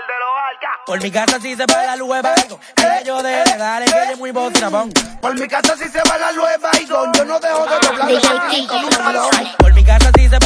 el de los alca. Por mi casa si se va la luz. Que yo de dale, que ella es muy. Por mi casa si se va la luz. Yo no dejo de doblar. Por mi casa si se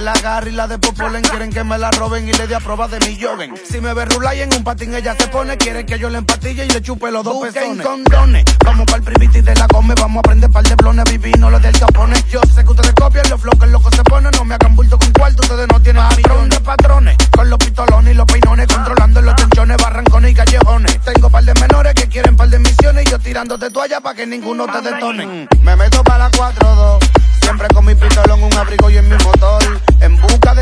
que la agarre y la despopolen. Quieren que me la roben y le dé a prueba de mi joven. Si me ve rular y en un patín ella se pone, quiere que yo le empatille y le chupe los dos pezones. condones, vamos pa'l priviti de la come, vamos a aprender par de blones, vivino, los del capone. Yo sé que ustedes copian los flow que el loco se pone, no me hagan bulto con cuarto, ustedes no tienen patrón de patrones. Con los pistolones y los peinones, controlando los tenchones, barrancones y callejones. Tengo par de menores que quieren par de misiones y yo tirándote toalla pa' que ninguno te detone. Me meto para la 4-2. Siempre con mi pistolón, un abrigo y en mi motor. En busca de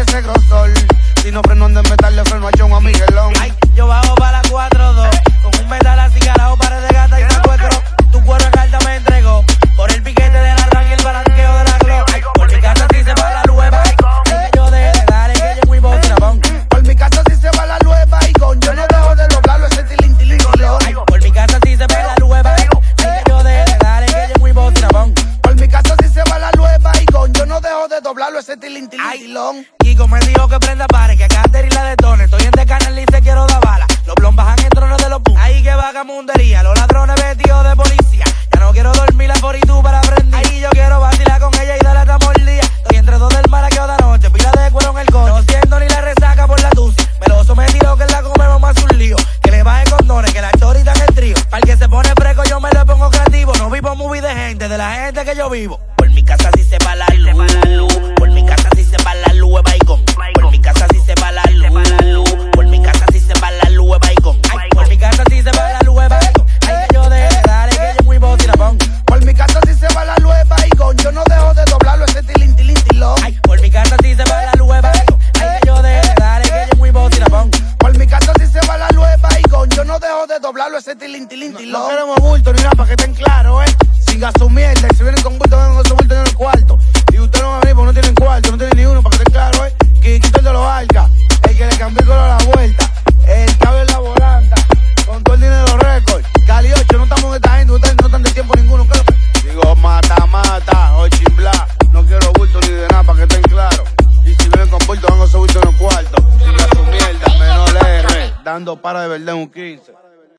de doblarlo, ese tilín, tilín, Ay. tilón. Kiko me dijo que prenda pare, que Cater y la detone. Estoy en canal y te quiero dar bala. Los blon bajan en trono de los boom. Ahí que vagamundería, los ladrones vestidos de policía. Ya no quiero dormir la tú para aprender. Ahí yo quiero vacilar con ella y darle hasta mordida. Estoy entre dos del mar a que otra noche, pila de cuero en el coche. No siento ni la resaca por la tucia. Me tiró que la comemos más un lío. Que le baje condones, que la chorita en el trío. Para el que se pone fresco yo me lo pongo creativo. No vivo movie de gente, de la gente que yo vivo. Por mi casa si se va la luz. Doblarlo, ese tilín, tilín, tilón. No, queremos bulto ni nada, para que estén claros, eh. Siga su mierda, y si vienen con bulto, vengan con su bulto en el cuarto. Y ustedes no van a venir porque no tienen cuarto, no tienen ni uno, para que estén claros, eh. Que quito el de los arcas, el que le cambió el color a la vuelta. El cable en la volanta, con todo el dinero récord. Cali 8, no estamos en esta gente, ustedes no están de tiempo ninguno, claro. Digo, mata, mata, o chimbla. No quiero bulto ni de nada, para que estén claros. Y si vienen con bulto, vengan con su bulto en el cuarto. Siga su mierda, menor R. Dando para de verdad un 15.